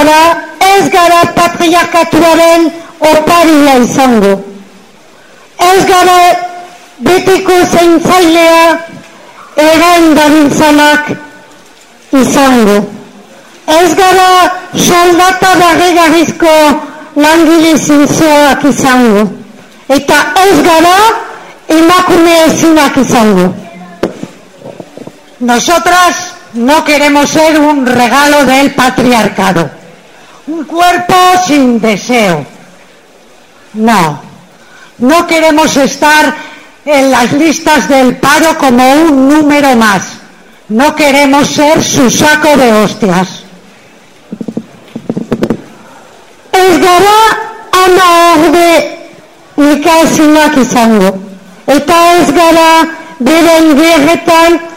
gara, ez gara patriarkatuaren oparia izango. Ez gara betiko zeintzailea erain dabiltzanak izango. Ez gara soldata barregarrizko langile zintzoak izango. Eta ez gara emakume ezinak izango. Nosotras no queremos ser un regalo del patriarcado, un cuerpo sin deseo. No, no queremos estar en las listas del paro como un número más. No queremos ser su saco de hostias. Ez gara ama orde ikazinak izango. Eta ez gara beren gerretan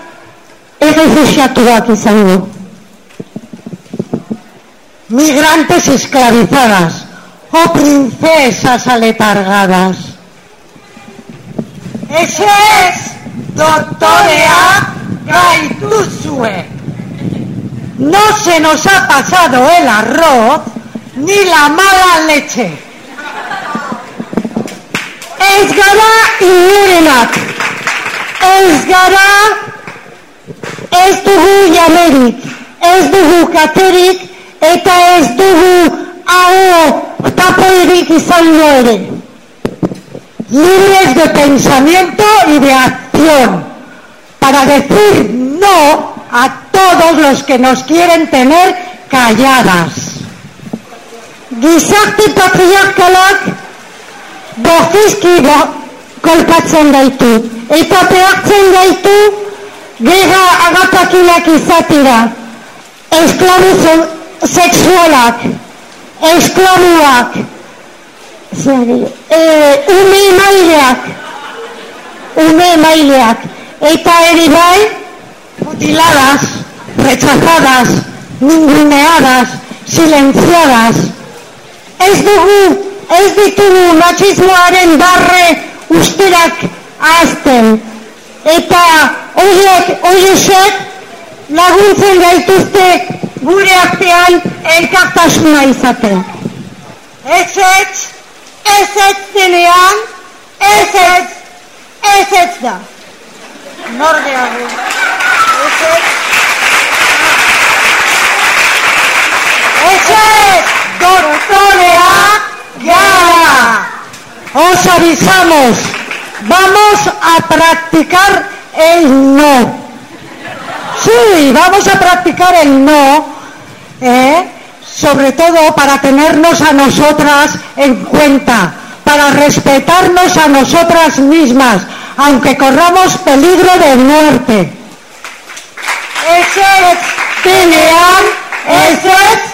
errefusiatuak izango. Migrantes esclavizadas o princesas aletargadas. Ese es doctorea gaituzue. No se nos ha pasado el arroz ni la mala leche. Ez gara inurenak. Ez gara ez dugu jamerik. Ez dugu katerik eta ez dugu hau tapoirik izango ere. Libres de pensamiento y de acción para decir no a todos los que nos quieren tener calladas. Gizarte patriarkalak bortizki bo, kolpatzen gaitu. Eta behartzen gaitu gera agapakinak izatira. Esklabu se- sexualak, esklabuak, e, ume maileak, ume maileak, eta ere bai, mutiladas, rechazadas, ninguneadas, silenciadas. Ez dugu, ez ditugu machismoaren barre usterak azten. Eta horiek, horiek laguntzen gaituzte gure artean elkartasuna izaten. Ez ez, ez ez denean, ez ez, ez ez da. Nor gehiago. Ez ez. Ez ez, doctorea gara. Os avisamos, vamos a practicar el no. Sí, vamos a practicar el no, ¿eh? sobre todo para tenernos a nosotras en cuenta, para respetarnos a nosotras mismas, aunque corramos peligro de muerte. Ese es ese es.